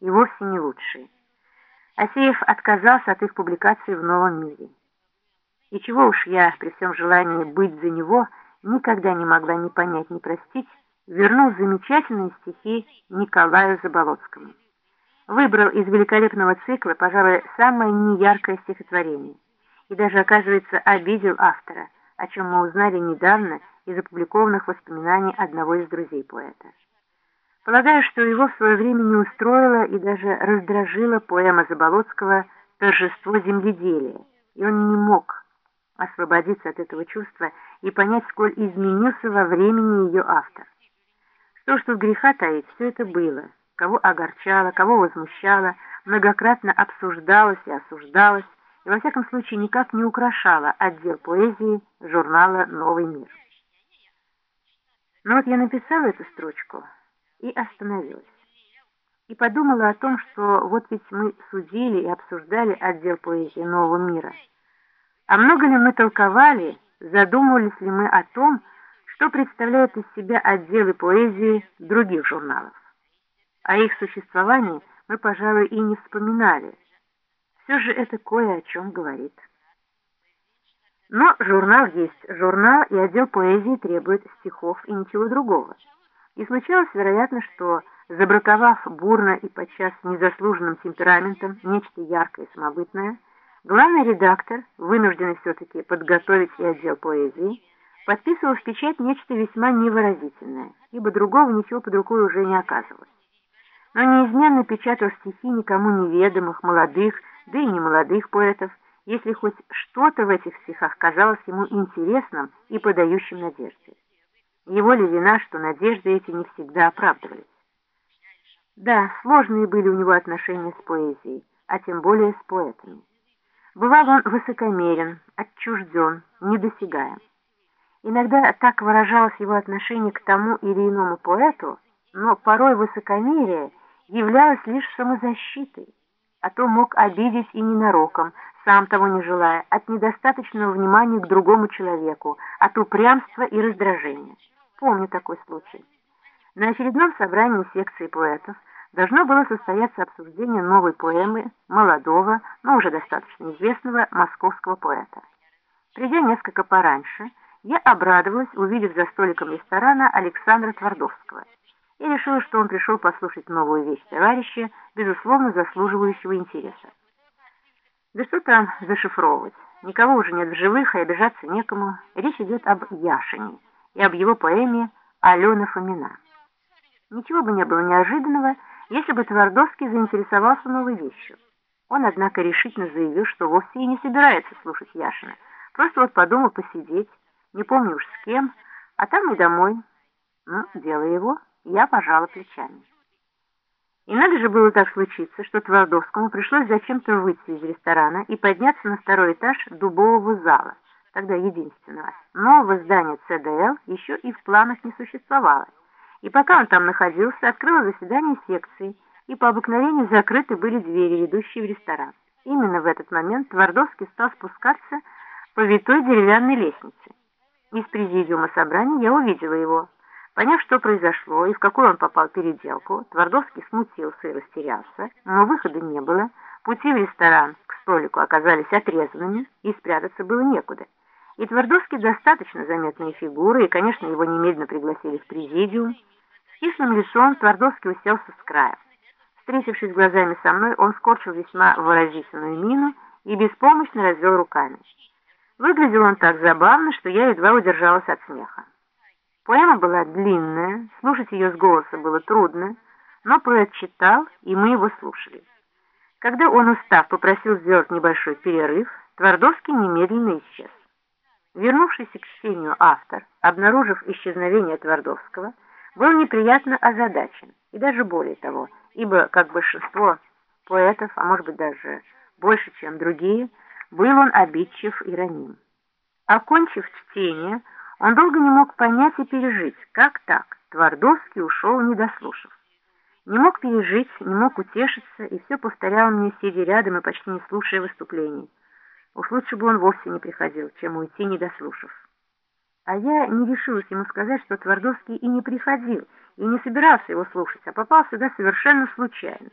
и вовсе не лучшие. Асеев отказался от их публикации в «Новом мире». И чего уж я, при всем желании быть за него, никогда не могла ни понять, ни простить, вернул замечательные стихи Николаю Заболоцкому. Выбрал из великолепного цикла, пожалуй, самое неяркое стихотворение. И даже, оказывается, обидел автора, о чем мы узнали недавно из опубликованных воспоминаний одного из друзей поэта. Полагаю, что его в свое время не устроила и даже раздражила поэма Заболоцкого «Торжество земледелия», и он не мог освободиться от этого чувства и понять, сколь изменился во времени ее автор. Что ж тут греха таить, все это было – кого огорчало, кого возмущало, многократно обсуждалось и осуждалось, и во всяком случае никак не украшало отдел поэзии журнала «Новый мир». Но вот я написала эту строчку и остановилась. И подумала о том, что вот ведь мы судили и обсуждали отдел поэзии «Нового мира». А много ли мы толковали, задумывались ли мы о том, что представляют из себя отделы поэзии других журналов? О их существовании мы, пожалуй, и не вспоминали. Все же это кое о чем говорит. Но журнал есть журнал, и отдел поэзии требует стихов и ничего другого. И случалось, вероятно, что, забраковав бурно и подчас незаслуженным темпераментом нечто яркое и самобытное, главный редактор, вынужденный все-таки подготовить и отдел поэзии, подписывал в печать нечто весьма невыразительное, ибо другого ничего под рукой уже не оказывалось но неизменно печатал стихи никому неведомых, молодых, да и немолодых поэтов, если хоть что-то в этих стихах казалось ему интересным и подающим надежде. Его ли вина, что надежды эти не всегда оправдывались? Да, сложные были у него отношения с поэзией, а тем более с поэтами. Бывал он высокомерен, отчужден, недосягаем. Иногда так выражалось его отношение к тому или иному поэту, но порой высокомерие являлась лишь самозащитой, а то мог обидеть и ненароком, сам того не желая, от недостаточного внимания к другому человеку, от упрямства и раздражения. Помню такой случай. На очередном собрании секции поэтов должно было состояться обсуждение новой поэмы молодого, но уже достаточно известного московского поэта. Придя несколько пораньше, я обрадовалась, увидев за столиком ресторана Александра Твардовского и решила, что он пришел послушать новую вещь товарища, безусловно заслуживающего интереса. Да что там зашифровывать? Никого уже нет в живых, и обижаться некому. Речь идет об Яшине и об его поэме «Алена Фомина». Ничего бы не было неожиданного, если бы Твардовский заинтересовался новой вещью. Он, однако, решительно заявил, что вовсе и не собирается слушать Яшина. Просто вот подумал посидеть, не помню уж с кем, а там и домой. Ну, дело его. Я пожала плечами. И надо же было так случиться, что Твардовскому пришлось зачем-то выйти из ресторана и подняться на второй этаж дубового зала, тогда единственного. Нового здания ЦДЛ еще и в планах не существовало. И пока он там находился, открыло заседание секции, и по обыкновению закрыты были двери, ведущие в ресторан. Именно в этот момент Твардовский стал спускаться по витой деревянной лестнице. Из президиума собрания я увидела его. Поняв, что произошло и в какую он попал переделку, Твардовский смутился и растерялся, но выхода не было, пути в ресторан к столику оказались отрезанными, и спрятаться было некуда. И Твардовский достаточно заметная фигура, и, конечно, его немедленно пригласили в президиум. С кислым лицом Твардовский уселся с края. Встретившись глазами со мной, он скорчил весьма выразительную мину и беспомощно развел руками. Выглядел он так забавно, что я едва удержалась от смеха. Поэма была длинная, слушать ее с голоса было трудно, но поэт читал, и мы его слушали. Когда он, устав, попросил сделать небольшой перерыв, Твардовский немедленно исчез. Вернувшийся к чтению автор, обнаружив исчезновение Твардовского, был неприятно озадачен, и даже более того, ибо, как большинство поэтов, а может быть даже больше, чем другие, был он обидчив и раним. Окончив чтение, он долго не мог понять и пережить, как так, Твардовский ушел, не дослушав. Не мог пережить, не мог утешиться, и все повторял мне, сидя рядом и почти не слушая выступлений. Уж лучше бы он вовсе не приходил, чем уйти, не дослушав. А я не решилась ему сказать, что Твардовский и не приходил, и не собирался его слушать, а попал сюда совершенно случайно.